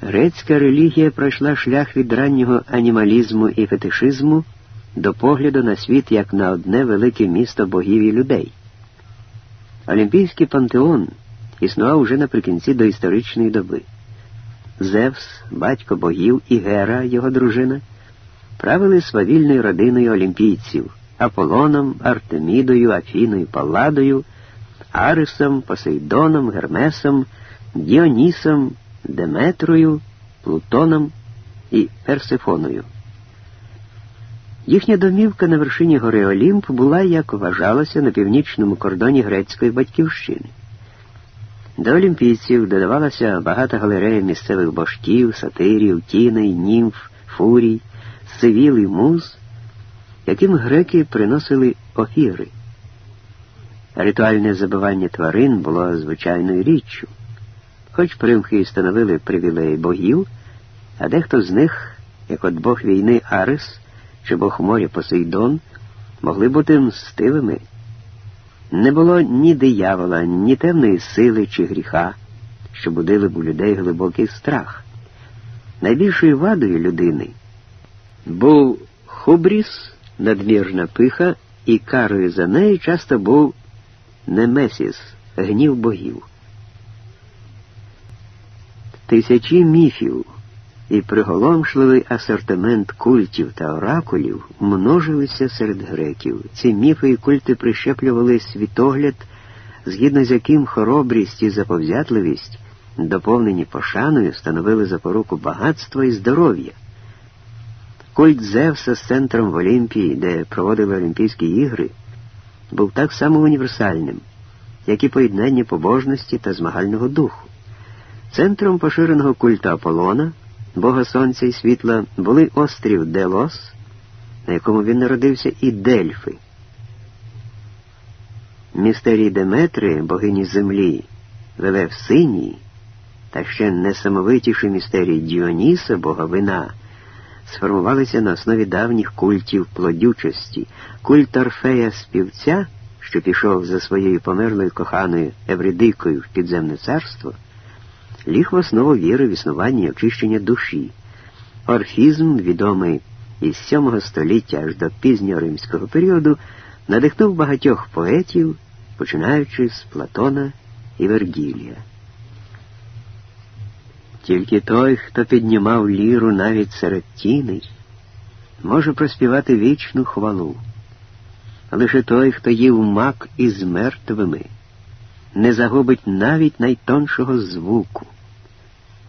Грецька релігія пройшла шлях від раннього анімалізму і фетишизму до погляду на світ як на одне велике місто богів і людей. Олімпійський пантеон існував уже наприкінці доісторичної доби. Зевс, батько богів і Гера, його дружина, правили свавільною родиною олімпійців Аполоном, Артемідою, Афіною, Палладою, Арисом, Посейдоном, Гермесом, Діонісом, Деметрою, Плутоном і Персифоною. Їхня домівка на вершині гори Олімп була, як вважалося, на північному кордоні грецької батьківщини. До олімпійців додавалася багата галерея місцевих божків, сатирів, тіней, німф, фурій, сивіл і муз, яким греки приносили офіри. Ритуальне забивання тварин було звичайною річчю. Хоч примхи і становили привілеї богів, а дехто з них, як от бог війни Арес чи бог моря Посейдон, могли бути мстивими. Не було ні диявола, ні темної сили чи гріха, що будили б у людей глибокий страх. Найбільшою вадою людини був хубріс, надмірна пиха, і карою за неї часто був немесіс, гнів богів. Тисячі міфів і приголомшливий асортимент культів та оракулів множилися серед греків. Ці міфи і культи прищеплювали світогляд, згідно з яким хоробрість і заповзятливість, доповнені пошаною, становили запоруку багатства і здоров'я. Культ Зевса з центром в Олімпії, де проводили Олімпійські ігри, був так само універсальним, як і поєднання побожності та змагального духу. Центром поширеного культу Аполлона, Бога Сонця і світла, були острів Делос, на якому він народився, і Дельфи. Містерії Деметри, богині землі, в Синії, та ще несамовитіші містерії Діоніса, бога вина, сформувалися на основі давніх культів плодючості, культ Орфея співця, що пішов за своєю померлою коханою Евридикою в підземне царство ліг в основу віри в існування і очищення душі. Орфізм, відомий із VII століття аж до пізнього римського періоду, надихнув багатьох поетів, починаючи з Платона і Вергілія. Тільки той, хто піднімав ліру навіть серед тіней, може проспівати вічну хвалу. Лише той, хто їв мак із мертвими, не загубить навіть найтоншого звуку.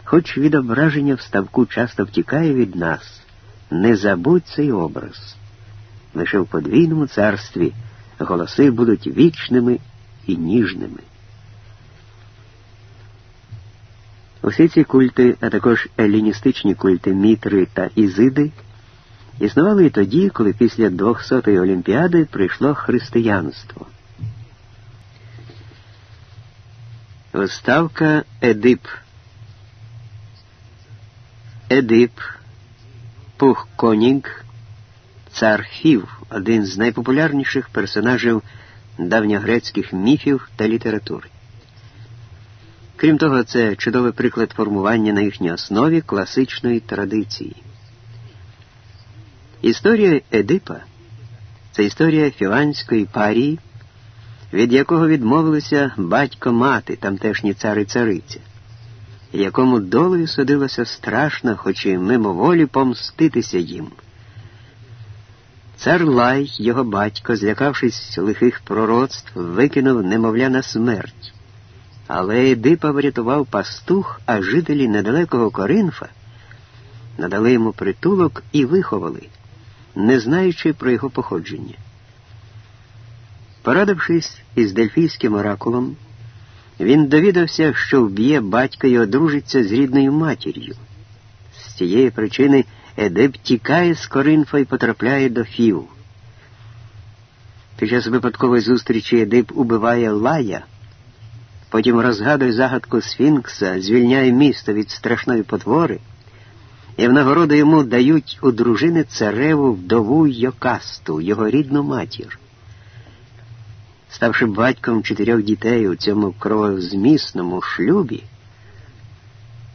Хоч відображення в ставку часто втікає від нас, не забудь цей образ. Лише в подвійному царстві голоси будуть вічними і ніжними. Усі ці культи, а також еліністичні культи Мітри та Ізиди, існували і тоді, коли після 200-ї Олімпіади прийшло християнство. Виставка Едип Едип, Пухконінг, цар Фів, один з найпопулярніших персонажів давньогрецьких міфів та літератури. Крім того, це чудовий приклад формування на їхній основі класичної традиції. Історія Едипа це історія філанської парії, від якого відмовилися батько мати, тамтешні цар і цариця якому долею судилося страшно, хоч і мимоволі помститися їм. Цар Лай, його батько, злякавшись лихих пророцтв, викинув немовля на смерть. Але Едипа врятував пастух, а жителі недалекого Коринфа надали йому притулок і виховали, не знаючи про його походження. Порадившись із дельфійським оракулом, він довідався, що вб'є батька і одружиться з рідною матір'ю. З цієї причини Едип тікає з Коринфа і потрапляє до Фів. Під час випадкової зустрічі Едип убиває Лая, потім розгадує загадку Сфінкса, звільняє місто від страшної потвори, і в нагороду йому дають у дружини цареву вдову Йокасту, його рідну матір. Ставши батьком чотирьох дітей у цьому кровозмісному шлюбі,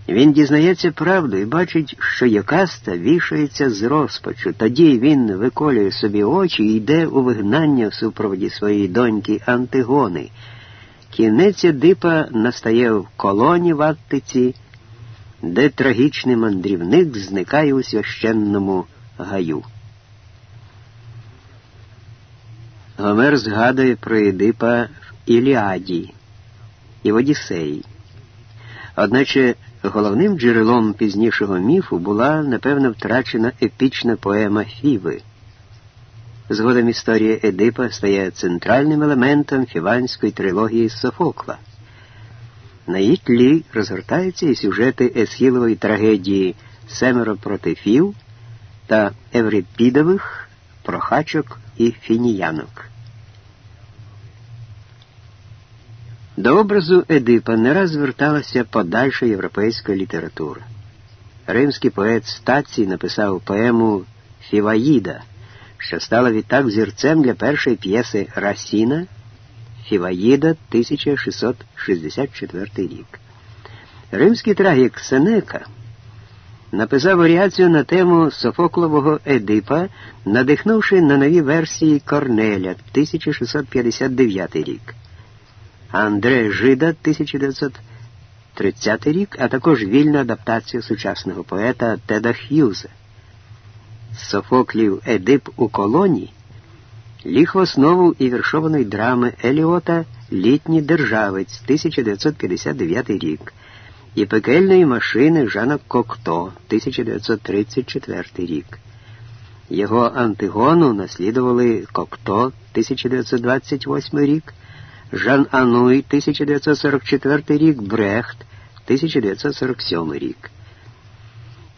Він дізнається правду і бачить, що Якаста вішається з розпачу. Тоді він виколює собі очі і йде у вигнання в супроводі своєї доньки Антигони. Кінець Дипа настає в колоні в Аттиці, де трагічний мандрівник зникає у священному гаю. Гомер згадує про Едипа в Іліаді і в Одіссеї. Одначе головним джерелом пізнішого міфу була, напевно, втрачена епічна поема Фіви. Згодом історія Едипа стає центральним елементом фіванської трилогії Софокла. На її тлі розгортаються і сюжети Есхілової трагедії Семеро проти Фів та Еврипідових прохачок і фініянок. До образу Едипа не раз зверталася подальша європейська література. Римський поет Стацій написав поему Фіваїда, що стала відтак зірцем для першої п'єси Расіна Фіваїда 1664 рік. Римський трагік Сенека написав варіацію на тему Софоклового Едипа, надихнувши на нові версії Корнеля 1659 рік. Андре Жида 1930 рік, а також вільна адаптація сучасного поета Теда Х'юза. Софоклів Едип у колоні ліг в основу і віршованої драми Еліота Літній державець 1959 рік і пекельної машини Жана Кокто 1934 рік. Його Антигону наслідували Кокто 1928 рік. Жан Ануй 1944 рік, Брехт 1947 рік.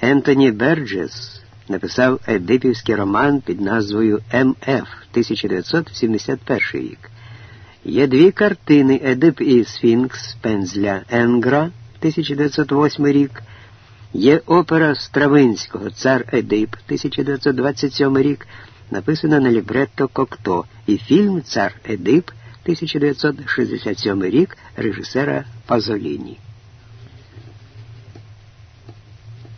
Ентоні Берджес написав Едипівський роман під назвою МФ 1971 рік. Є дві картини Едип і Сфінкс Пензля Енгра 1908 рік. Є опера Стравинського Цар Едип 1927 рік, написана на лібретто Кокто, і фільм Цар Едип 1967 рік режисера Пазоліні.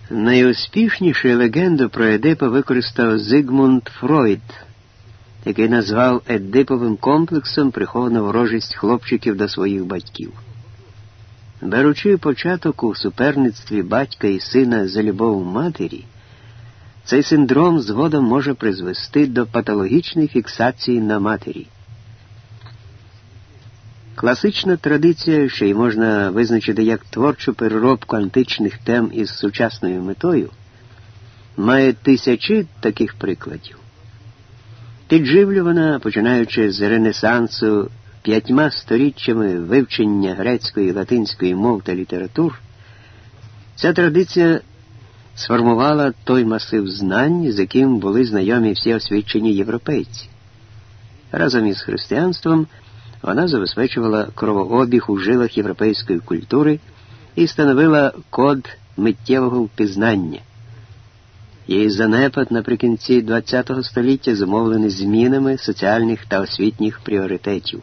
Найуспішнішу легенду про Едипа використав Зигмунд Фройд, який назвав Едиповим комплексом приховану ворожість хлопчиків до своїх батьків. Беручи початок у суперництві батька і сина за любов матері, цей синдром згодом може призвести до патологічної фіксації на матері. Класична традиція, що й можна визначити як творчу переробку античних тем із сучасною метою, має тисячі таких прикладів. Підживлювана, починаючи з Ренесансу п'ятьма сторіччями вивчення грецької латинської мов та літератур, ця традиція сформувала той масив знань, з яким були знайомі всі освічені європейці. Разом із християнством. Вона забезпечувала кровообіг у жилах європейської культури і становила код миттєвого впізнання. Її занепад наприкінці ХХ століття зумовлений змінами соціальних та освітніх пріоритетів.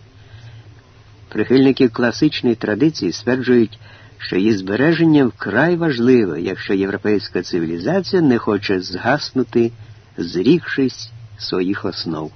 Прихильники класичної традиції стверджують, що її збереження вкрай важливе, якщо європейська цивілізація не хоче згаснути, зрікшись своїх основ.